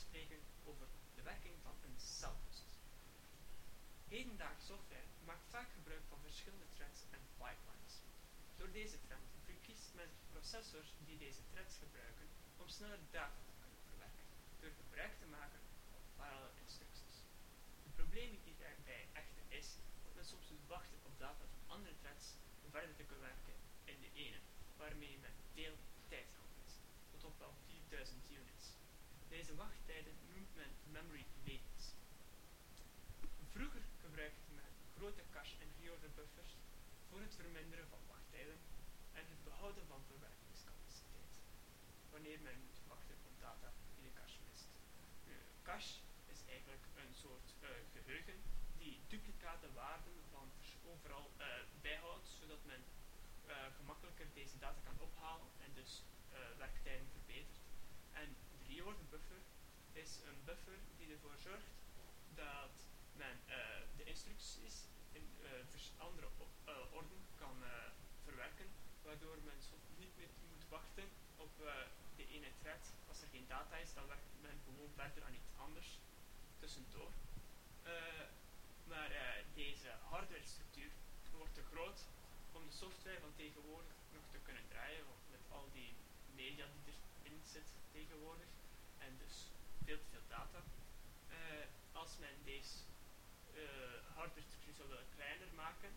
spreken over de werking van een celproces. Hedendaagse software maakt vaak gebruik van verschillende threads en pipelines. Door deze trend verkiest men processors die deze threads gebruiken om sneller data te kunnen verwerken, door gebruik te maken van parallel instructies. De probleem hierbij echter is dat men soms moet wachten op data van andere threads om verder te kunnen werken in de ene, waarmee men veel tijd kan verliezen, tot op wel 4000 units. Deze wachttijden noemt men memory latency. Vroeger gebruikte men grote cache- en reorder buffers voor het verminderen van wachttijden en het behouden van verwerkingscapaciteit, wanneer men moet wachten op data die de cache mist. Nu, cache is eigenlijk een soort uh, geheugen die duplicate waarden van overal uh, bijhoudt, zodat men gemakkelijker deze data kan ophalen en dus werktijden verbetert. En de reorder buffer is een buffer die ervoor zorgt dat men de instructies in andere orde kan verwerken, waardoor men niet meer moet wachten op de ene thread. Als er geen data is, dan werkt men gewoon verder aan iets anders tussendoor. Uh, maar uh, deze hardware structuur wordt te groot om de software van tegenwoordig nog te kunnen draaien, met al die media die erin zit tegenwoordig, en dus veel te veel data. Uh, als men deze hardware structuur zou willen kleiner maken,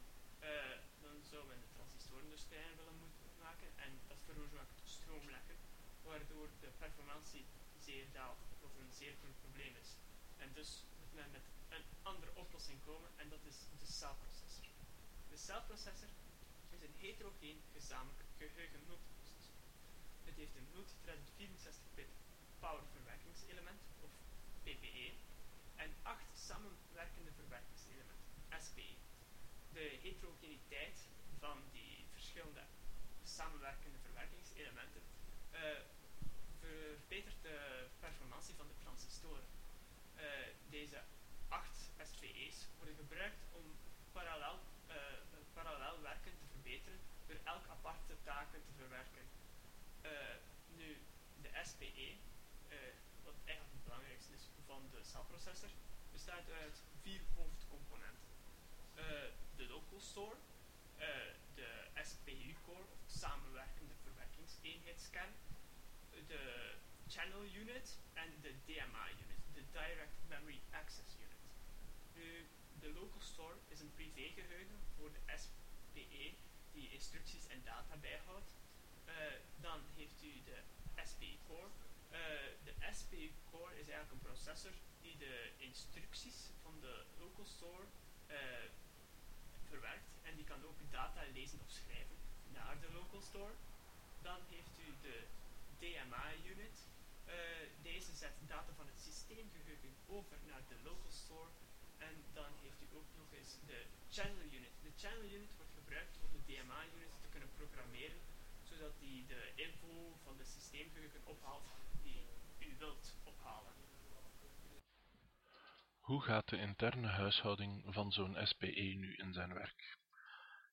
dan zou men de transistoren dus kleiner willen moeten maken, en dat veroorzaakt stroomlekken, waardoor de performantie zeer daalt, wat een zeer groot probleem is. En dus moet men met een andere oplossing komen en dat is de celprocessor. De celprocessor is een heterogeen gezamenlijk geheugen-multiprocessor. Het heeft een multithreaded 64-bit powerverwerkingselement, of PPE, en acht samenwerkende verwerkingselementen, SPE. De heterogeniteit van die verschillende samenwerkende verwerkingselementen uh, verbetert de performantie van de transistoren. Uh, deze acht SVE's worden gebruikt om parallel, uh, parallel werken te verbeteren door elk aparte taken te verwerken. Uh, nu, de SPE, wat eigenlijk het belangrijkste is van de celprocessor, bestaat uit vier hoofdcomponenten. de local store, de SPU-core, of samenwerkende verwerkingseenheidskern, de channel unit en de DMA unit, de Direct Memory Access Unit. De local store is een privégeheugen voor de SPE die instructies en data bijhoudt dan heeft u de SPE core. Uh, de SPE core is eigenlijk een processor die de instructies van de local store uh, verwerkt en die kan ook data lezen of schrijven naar de local store. Dan heeft u de DMA unit. Uh, deze zet data van het systeemgeheugen over naar de local store. En dan heeft u ook nog eens de channel unit. De channel unit wordt gebruikt om de DMA unit te kunnen programmeren, zodat die de info van de systeemgeheugen ophaalt die u wilt ophalen. Hoe gaat de interne huishouding van zo'n SPE nu in zijn werk?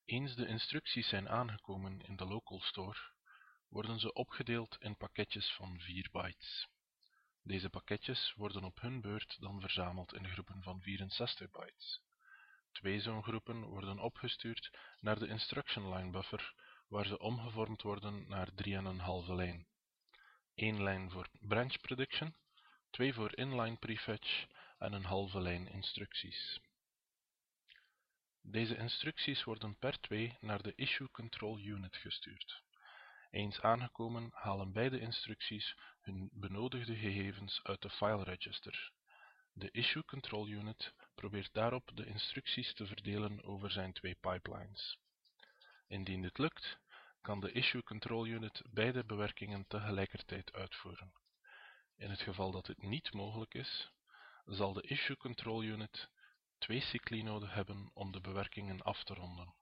Eens de instructies zijn aangekomen in de local store, worden ze opgedeeld in pakketjes van 4 bytes. Deze pakketjes worden op hun beurt dan verzameld in groepen van 64 bytes. Twee zo'n groepen worden opgestuurd naar de instruction line buffer, waar ze omgevormd worden naar 3,5 lijn. 1 lijn voor branch prediction, 2 voor inline prefetch en een halve lijn instructies. Deze instructies worden per 2 naar de issue control unit gestuurd. Eens aangekomen halen beide instructies hun benodigde gegevens uit de file register. De issue control unit probeert daarop de instructies te verdelen over zijn twee pipelines. Indien dit lukt, kan de issue control unit beide bewerkingen tegelijkertijd uitvoeren. In het geval dat dit niet mogelijk is, zal de issue control unit twee cycli nodig hebben om de bewerkingen af te ronden.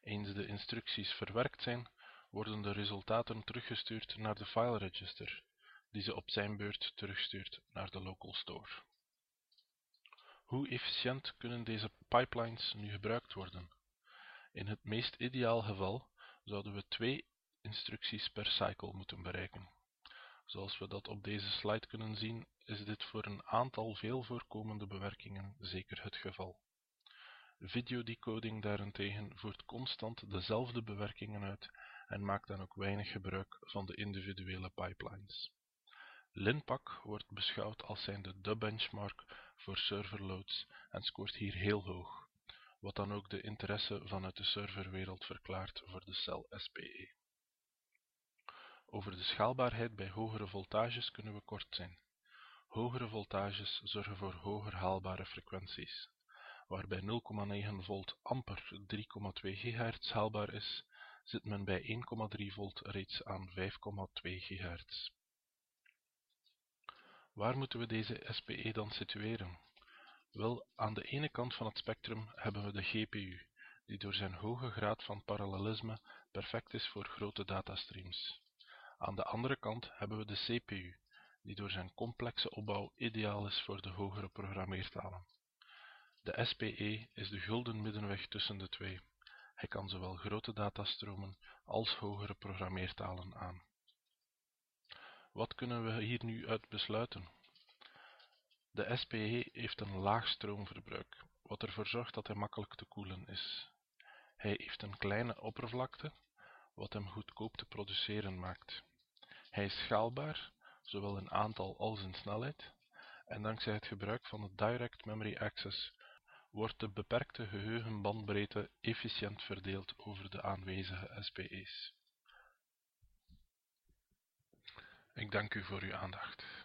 Eens de instructies verwerkt zijn, worden de resultaten teruggestuurd naar de file register, die ze op zijn beurt terugstuurt naar de local store. Hoe efficiënt kunnen deze pipelines nu gebruikt worden? In het meest ideaal geval zouden we twee instructies per cycle moeten bereiken. Zoals we dat op deze slide kunnen zien, is dit voor een aantal veel voorkomende bewerkingen zeker het geval. Videodecoding daarentegen voert constant dezelfde bewerkingen uit en maakt dan ook weinig gebruik van de individuele pipelines. Linpack wordt beschouwd als zijnde de benchmark voor serverloads en scoort hier heel hoog, wat dan ook de interesse vanuit de serverwereld verklaart voor de cel SPE. Over de schaalbaarheid bij hogere voltages kunnen we kort zijn. Hogere voltages zorgen voor hoger haalbare frequenties. Waar bij 0,9 volt amper 3,2 GHz haalbaar is, zit men bij 1,3 volt reeds aan 5,2 GHz. Waar moeten we deze SPE dan situeren? Wel, aan de ene kant van het spectrum hebben we de GPU, die door zijn hoge graad van parallelisme perfect is voor grote datastreams. Aan de andere kant hebben we de CPU, die door zijn complexe opbouw ideaal is voor de hogere programmeertalen. De SPE is de gulden middenweg tussen de twee. Hij kan zowel grote datastromen als hogere programmeertalen aan. Wat kunnen we hier nu uit besluiten? De SPE heeft een laag stroomverbruik, wat ervoor zorgt dat hij makkelijk te koelen is. Hij heeft een kleine oppervlakte, wat hem goedkoop te produceren maakt. Hij is schaalbaar, zowel in aantal als in snelheid, en dankzij het gebruik van het Direct Memory Access wordt de beperkte geheugenbandbreedte efficiënt verdeeld over de aanwezige SPE's. Ik dank u voor uw aandacht.